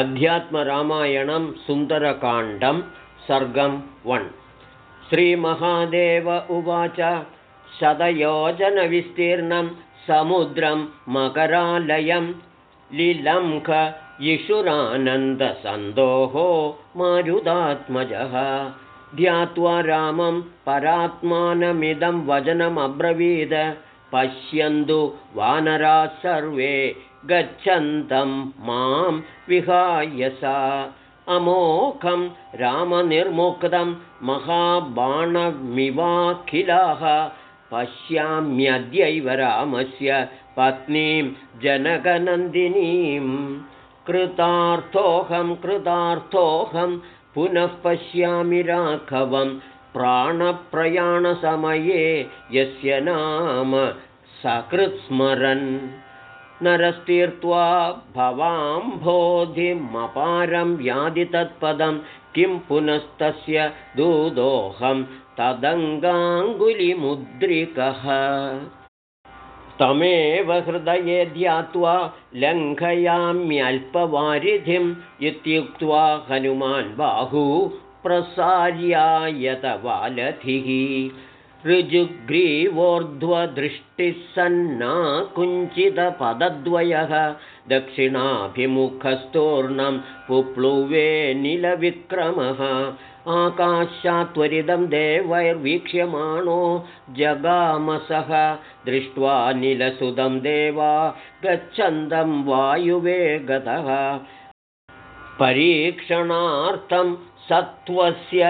अध्यात्मरामायणं सुन्दरकाण्डं सर्गं वन्। श्रीमहादेव उवाच शतयोजनविस्तीर्णं समुद्रं मकरालयं लिलङ्क इषुरानन्दसन्दोहो मारुदात्मजः। ध्यात्वा रामं परात्मानमिदं वचनमब्रवीद पश्यन्तु वानराः सर्वे गच्छन्तं मां विहायसा अमोघं रामनिर्मुक्तं महाबाणमिवाखिलाः। पश्याम्यद्यैव रामस्य पत्नीं जनकनन्दिनीं। कृतार्थोऽहं कृतार्थोऽहं पुनः पश्यामि राघवं प्राणप्रयाणसमये यस्य नाम सकृत्स्मरन् नरस्तीर्त्वा भवाम्भोधिमपारं यादि तत्पदं किं पुनस्तस्य दूदोऽहं तदङ्गाङ्गुलिमुद्रिकः। तमेव हृदये ध्यात्वा लङ्घयाम्यल्पवारिधिम् इत्युक्त्वा हनुमान् बाहू प्रसार्यायतवालधिः ऋजुग्रीवोर्ध्वदृष्टिः सन्ना कुञ्चितपदद्वयः दक्षिणाभिमुखस्तूर्णं पुप्लुवे निलविक्रमः आकाशात्वरिदं देवैर्वीक्ष्यमाणो जगामसः दृष्ट्वा निलसुदं देवा गच्छन्दं वायुवे गतः परीक्षणार्थं सत्त्वस्य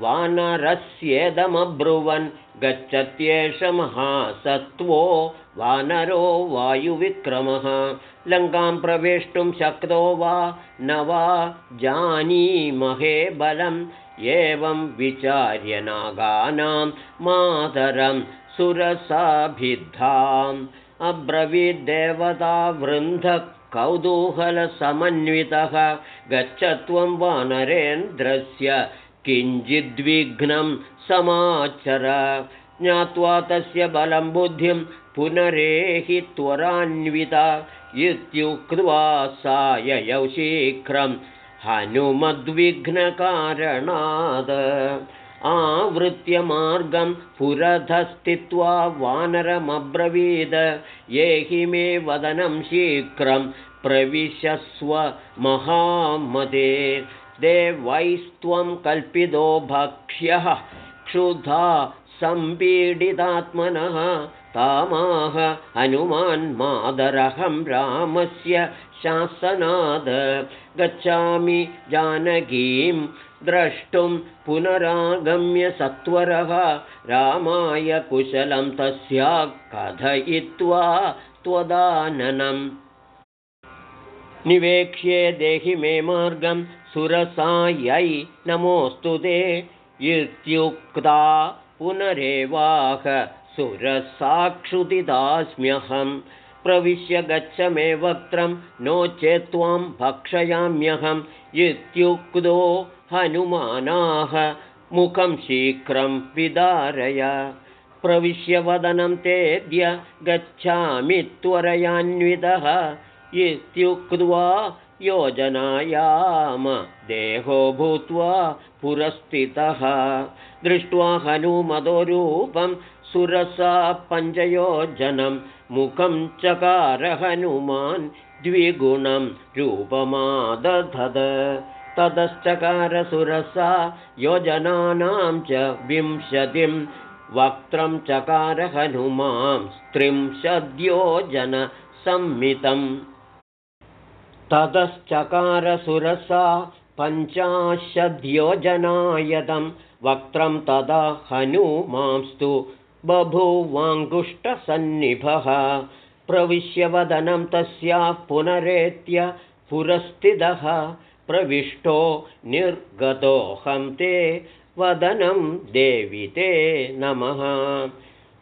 वानरस्येदमब्रुवन् गच्छत्येष महासत्त्वो वानरो वायुविक्रमः। लङ्कां प्रवेष्टुं शक्तो वा न वा जानीमहे बलं एवं विचार्य नागानां मातरं सुरसाभिद्धाम्। अब्रवीद्देवतावृन्धकौतूहलसमन्वितः गच्छ त्वं वानरेन्द्रस्य किञ्चिद्विघ्नं समाचर। ज्ञात्वा तस्य बलं बुद्धिं पुनरेहि त्वरान्विता। इत्युक्त्वा सा ययौ शीघ्रं हनुमद्विघ्नकारणाद् आवृत्य मार्गं पुरधस्थित्वा वानरमब्रवीद। ये हि मे वदनं शीघ्रं प्रविशस्व महामदे देवैस्त्वं कल्पितो भक्ष्यः। क्षुधा सम्पीडितात्मनः तामाह हनुमान्मादरहं रामस्य शासनाद। गच्छामि जानकीं द्रष्टुं पुनरागम्य सत्वरः। रामाय कुशलं तस्या कथयित्वा त्वदाननम्। निवेक्ष्ये देहि मे मार्गं सुरसायै नमोऽस्तु ते। इत्युक्ता पुनरेवाह सुरसाक्षुदिदास्म्यहं प्रविश्य गच्छ मे वक्त्रं नो चेत् त्वां भक्षयाम्यहम् इत्युक्तो हनुमानाः मुखं शीघ्रं विदारय। प्रविश्य वदनं तेद्य गच्छामि त्वरयान्वितः। इत्युक्त्वा योजनायाम देहो भूत्वा पुरस्थितः। दृष्ट्वा हनुमदोरूपं सुरसा पञ्चयोजनं मुखं चकार हनुमान् द्विगुणं रूपमादधद। ततश्चकारसुरसा योजनानां च विंशतिं वक्त्रं चकार हनुमां त्रिंशद्योजनसंमितम् ततश्चकारसुरसा पञ्चाशद्योजनायतं वक्त्रं तदा हनुमांस्तु बभूवाङ्गुष्ठसन्निभः। प्रविश्यवदनं तस्याः पुनरेत्य पुरस्थितः। प्रविष्टो निर्गतोऽहं ते वदनं देवि ते नमः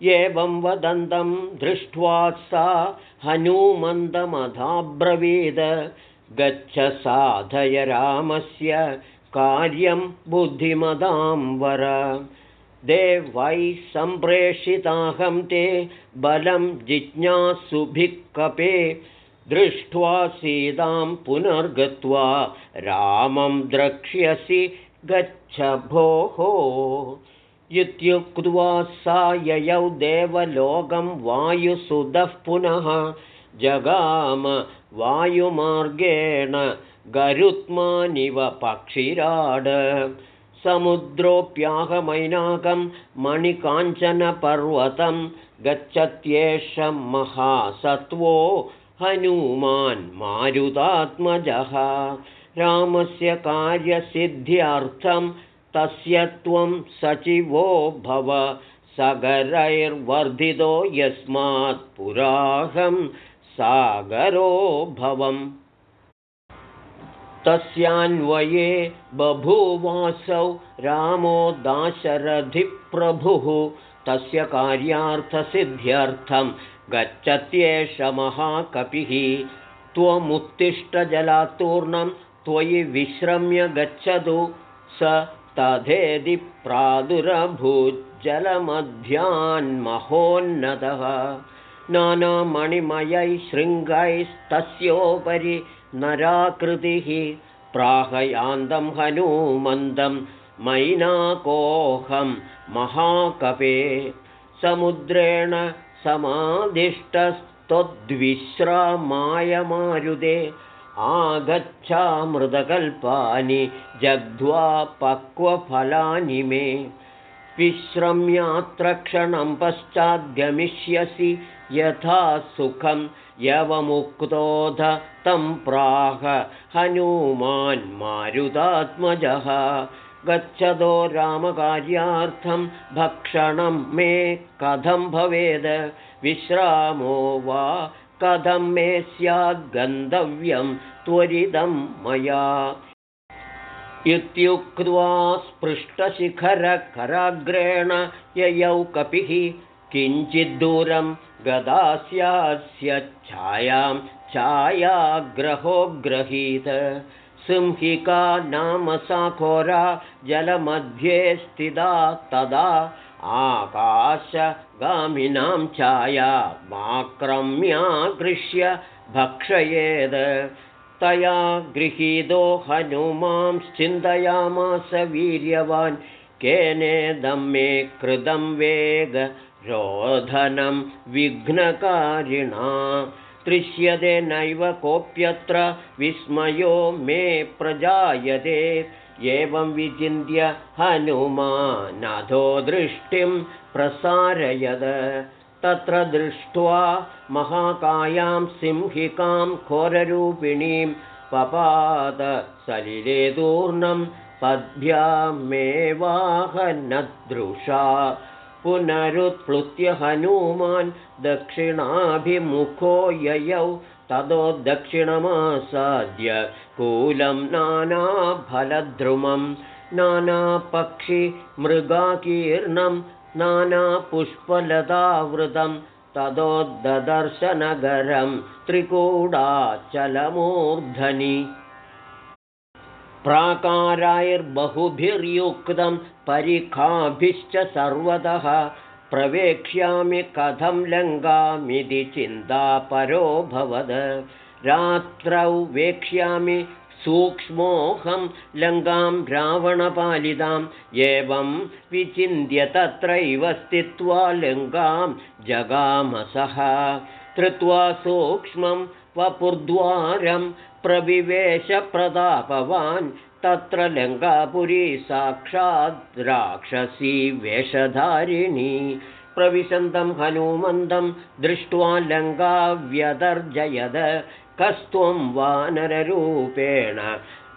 एवं वदन्तं दृष्ट्वा सा हनूमन्दमधाब्रवीद। गच्छ साधय रामस्य कार्यं बुद्धिमदां वर। देवैः सम्प्रेषिताहं ते बलं जिज्ञासुभिः कपे। दृष्ट्वा सीतां पुनर्गत्वा रामं द्रक्ष्यसि गच्छ भोः इत्युक्त्वा सा ययौ देवलोकं वायुसुधः पुनः जगाम वायुमार्गेण गरुत्मानिव पक्षिराड। समुद्रोऽप्याहमैनाकं मणिकाञ्चनपर्वतं गच्छत्येष महासत्त्वो हनूमान् मारुतात्मजः। रामस्य कार्यसिद्ध्यर्थं तस्य त्वं सचिवो भव। सगरैर्वर्धितो यस्मात् पुराहं सागरो भवम्। तस्यान्वये बभूवासौ रामो दाशरथिप्रभुः। तस्य कार्यार्थसिद्ध्यर्थं गच्छत्येष महाकपिः। त्वमुत्तिष्ठजलात्तूर्णं त्वयि विश्रम्य गच्छतु स तथेदि प्रादुरभूज्जलमध्यान्महोन्नतः नानामणिमयैः शृङ्गैस्तस्योपरि नराकृतिः प्राहयान्तं हनूमन्दं मैनाकोऽहं महाकपे समुद्रेण समादिष्टस्त्वद्विश्रामायमारुदे आगच्छामृतकल्पानि जग्ध्वा पक्वफलानि मे। विश्रम्यात्र क्षणं पश्चाद्गमिष्यसि यथा सुखं यवमुक्तोध तं प्राह। हनूमान्मारुतात्मजः गच्छतो रामकार्यार्थं भक्षणं मे कथं भवेद्? विश्रामो वा कथं मे स्याद्गन्तव्यं त्वरितं मया। इत्युक्त्वा स्पृष्टशिखरकराग्रेण ययौ कपिः किञ्चिद्दूरं गदास्यास्य छायां छायाग्रहो गृहीत सिंहिका नाम सा घोरा जलमध्ये स्थिता तदा आकाशगामिनां छाया माक्रम्याकृष्य भक्षयेद्। तया गृहीतो हनुमांश्चिन्तयामास वीर्यवान्। केनेदं मे कृतं वेग रोधनं विघ्नकारिणा। दृश्यते नैव कोऽप्यत्र विस्मयो मे प्रजायते एवं विचिन्त्य हनुमानधो दृष्टिं प्रसारयद। तत्र दृष्ट्वा महाकायां सिंहिकां घोररूपिणीं पपातसलिलेदूर्णं पद्भ्यामेवाहनदृशा पुनरुत्प्लुत्य हनूमान् दक्षिणाभिमुखो ययौ ततो दक्षिणमासाद्य कूलं नानाफलद्रुमं नानापक्षिमृगाकीर्णं नानापुष्पलतावृतं ततोदर्शनगरं त्रिकूडाचलमूर्धनि। प्राकारैर्बहुभिर्युक्तं परिखाभिश्च सर्वतः प्रवेक्ष्यामि कथं लङ्गामिति चिन्तापरोऽभवद रात्रौ वेक्ष्यामि सूक्ष्मोऽहं लङ्गां रावणपालिताम् एवं विचिन्त्य तत्रैव स्थित्वा लङ्गां जगामसः कृत्वा सूक्ष्मं वपुर्द्वारं प्रविवेशप्रतापवान् तत्र लङ्कापुरी साक्षात् राक्षसी वेषधारिणी। प्रविशन्तं हनुमन्दं दृष्ट्वा लङ्काव्यदर्जयद कस्त्वं वानररूपेण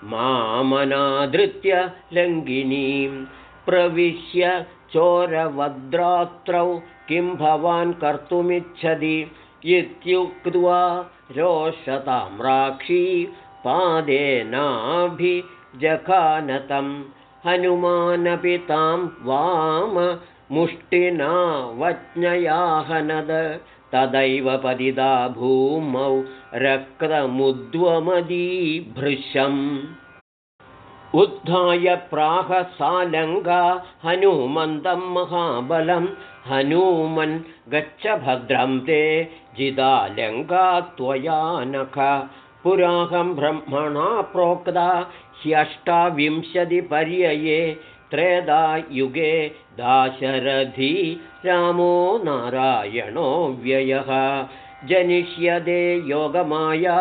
मामनादृत्य लङ्गिनीं। प्रविश्य चोरवद्रात्रौ किं भवान् कर्तुमिच्छति? इत्युक्त्वा रोषताम्राक्षी पादेनाभिजखानतं हनुमानपि तां वाम मुष्टिना वज्ञयाहनद तदैव पतिता भूमौ रक्तमुद्वमदीभृशम्। उद्धाय प्राह सालङ्गा हनुमन्तं महाबलं हनूमन् गच्छ भद्रं ते जिदालङ्का त्वया नख पुराहं ब्रह्मणा प्रोक्ता ह्यष्टाविंशतिपर्यये त्रेधा युगे दाशरथी रामो नारायणो व्ययः। जनिष्यदे योगमाया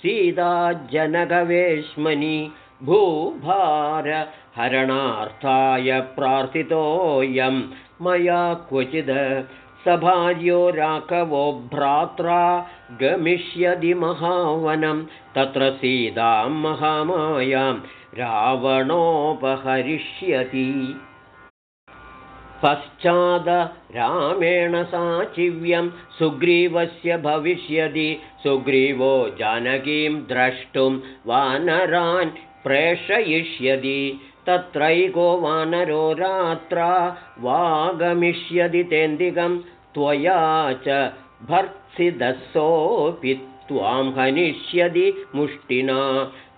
सीता जनकवेश्मनि भूभारहरणार्थाय प्रार्थितोऽयं मया क्वचिद् सभार्यो राघवो भ्रात्रा गमिष्यति महावनं तत्र सीतां महामायां रावणोपहरिष्यति। पश्चाद रामेण साचिव्यं सुग्रीवस्य भविष्यति सुग्रीवो जानकीं द्रष्टुं वानरान् प्रेषयिष्यति तत्रैको वानरो रात्रा वागमिष्यति तेन्दिकं त्वया च भर्त्सिदसोऽपि त्वां हनिष्यति मुष्टिना।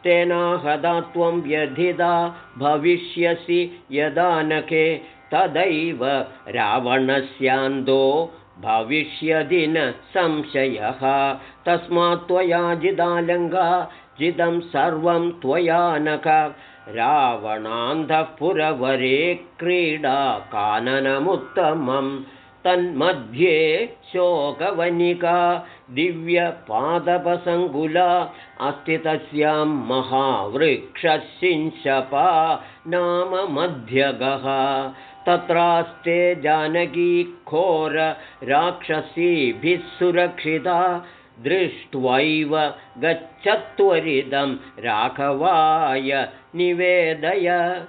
तेनाहदा त्वं व्यधिदा भविष्यसि यदानके तदैव रावणस्यान्दो भविष्यदि न संशयः। तस्मात् त्वया जिदालङ्गा जिदं सर्वं त्वया नख रावणान्धपुरवरे क्रीडा काननमुत्तमं तन्मध्ये शोकवनिका दिव्यपादपसङ्कुला अस्ति तस्यां महावृक्षशिंशपा नाम मध्यगः तत्रास्ते जानकी खोर राक्षसीभिः सुरक्षिता दृष्ट्वैव गच्छत्वरिदं राघवाय निवेदय।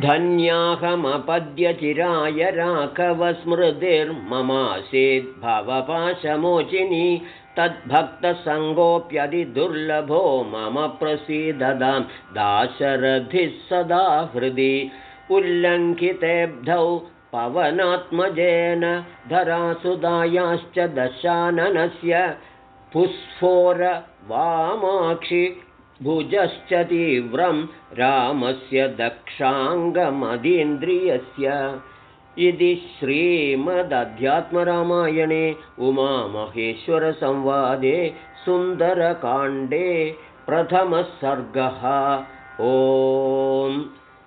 धन्याहमपद्यचिराय राघवस्मृतिर्ममासीद्भवपाशमोचिनी तद्भक्तसङ्गोऽप्यधिदुर्लभो मम प्रसीददां दाशरथिः सदा हृदि। उल्लङ्घितेऽब्धौ पवनात्मजेन धरासुदायाश्च दशाननस्य पुस्फोरवामाक्षि भुजश्च तीव्रं रामस्य दक्षाङ्गमदीन्द्रियस्य। इति श्रीमदध्यात्मरामायणे उमामहेश्वरसंवादे सुन्दरकाण्डे प्रथमः सर्गः ओम्